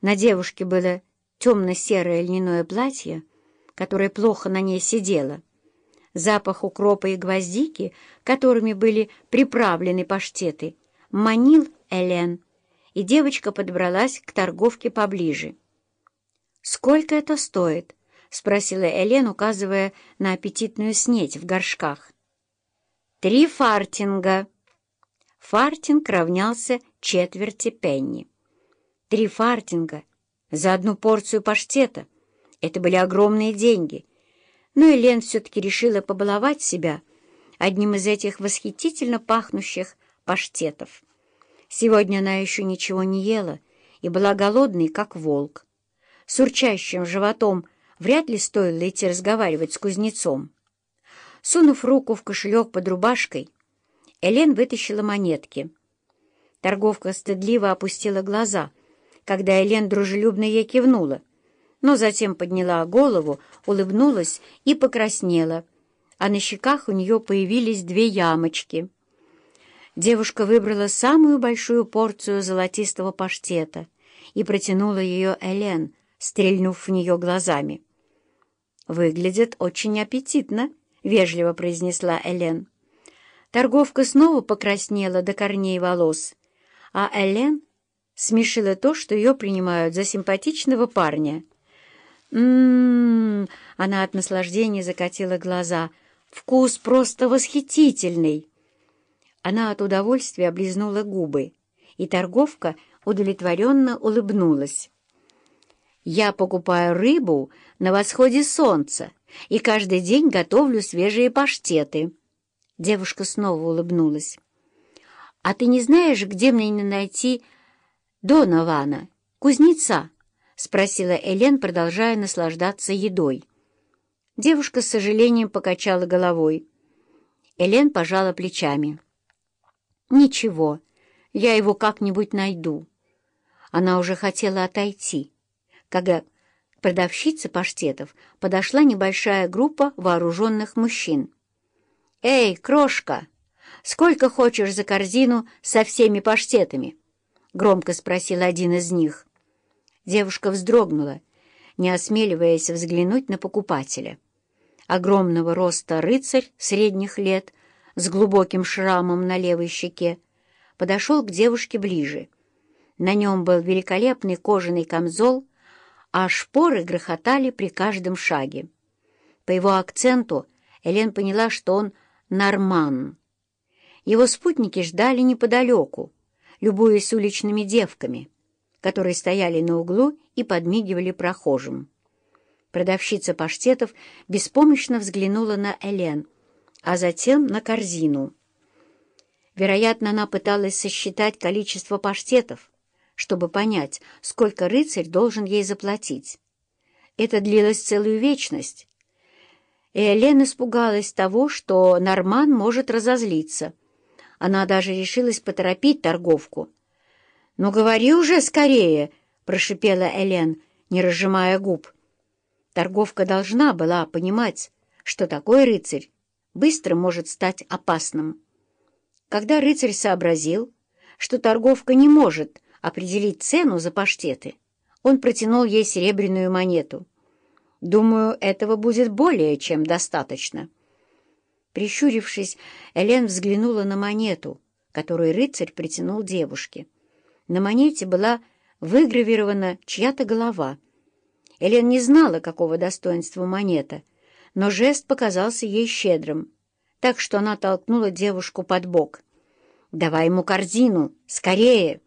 На девушке было темно-серое льняное платье, которое плохо на ней сидело. Запах укропа и гвоздики, которыми были приправлены паштеты, манил Элен, и девочка подобралась к торговке поближе. «Сколько это стоит?» — спросила Элен, указывая на аппетитную снеть в горшках. «Три фартинга». Фартинг равнялся четверти пенни. Три фартинга за одну порцию паштета. Это были огромные деньги. Но Элен все-таки решила побаловать себя одним из этих восхитительно пахнущих паштетов. Сегодня она еще ничего не ела и была голодной, как волк. С урчащим животом вряд ли стоило идти разговаривать с кузнецом. Сунув руку в кошелек под рубашкой, Элен вытащила монетки. Торговка стыдливо опустила глаза, когда Элен дружелюбно ей кивнула, но затем подняла голову, улыбнулась и покраснела, а на щеках у нее появились две ямочки. Девушка выбрала самую большую порцию золотистого паштета и протянула ее Элен, стрельнув в нее глазами. «Выглядит очень аппетитно», — вежливо произнесла Элен. Торговка снова покраснела до корней волос, а Элен смешила то, что ее принимают за симпатичного парня. «М-м-м!» — она от наслаждения закатила глаза. «Вкус просто восхитительный!» Она от удовольствия облизнула губы, и торговка удовлетворенно улыбнулась. «Я покупаю рыбу на восходе солнца и каждый день готовлю свежие паштеты». Девушка снова улыбнулась. «А ты не знаешь, где мне найти Донована, кузнеца?» — спросила Элен, продолжая наслаждаться едой. Девушка с сожалением покачала головой. Элен пожала плечами. «Ничего, я его как-нибудь найду». Она уже хотела отойти, когда к продавщице паштетов подошла небольшая группа вооруженных мужчин. «Эй, крошка, сколько хочешь за корзину со всеми паштетами?» — громко спросил один из них. Девушка вздрогнула, не осмеливаясь взглянуть на покупателя. Огромного роста рыцарь средних лет с глубоким шрамом на левой щеке, подошел к девушке ближе. На нем был великолепный кожаный камзол, а шпоры грохотали при каждом шаге. По его акценту Элен поняла, что он норман. Его спутники ждали неподалеку, любуясь уличными девками, которые стояли на углу и подмигивали прохожим. Продавщица паштетов беспомощно взглянула на Элен — а затем на корзину. Вероятно, она пыталась сосчитать количество паштетов, чтобы понять, сколько рыцарь должен ей заплатить. Это длилось целую вечность. И Элен испугалась того, что Норман может разозлиться. Она даже решилась поторопить торговку. «Ну, говори уже скорее!» — прошипела Элен, не разжимая губ. Торговка должна была понимать, что такой рыцарь быстро может стать опасным. Когда рыцарь сообразил, что торговка не может определить цену за паштеты, он протянул ей серебряную монету. «Думаю, этого будет более чем достаточно». Прищурившись, Элен взглянула на монету, которую рыцарь притянул девушке. На монете была выгравирована чья-то голова. Элен не знала, какого достоинства монета — но жест показался ей щедрым, так что она толкнула девушку под бок. «Давай ему корзину! Скорее!»